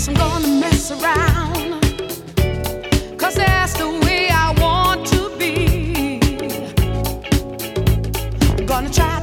guess I'm gonna mess around. Cause that's the way I want to be. Gonna try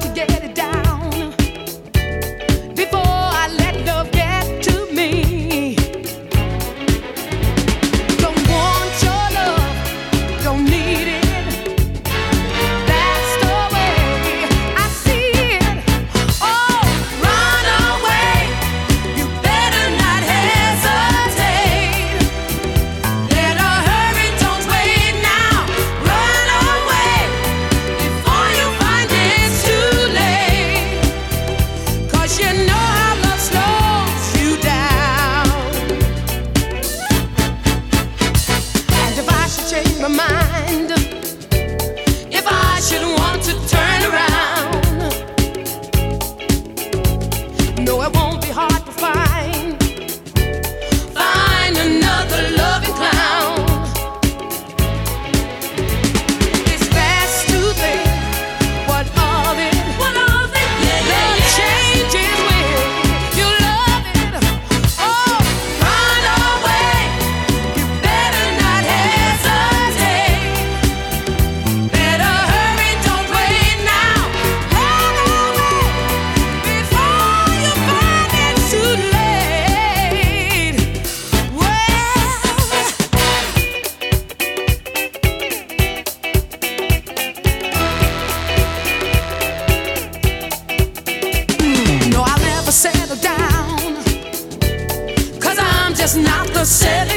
the set.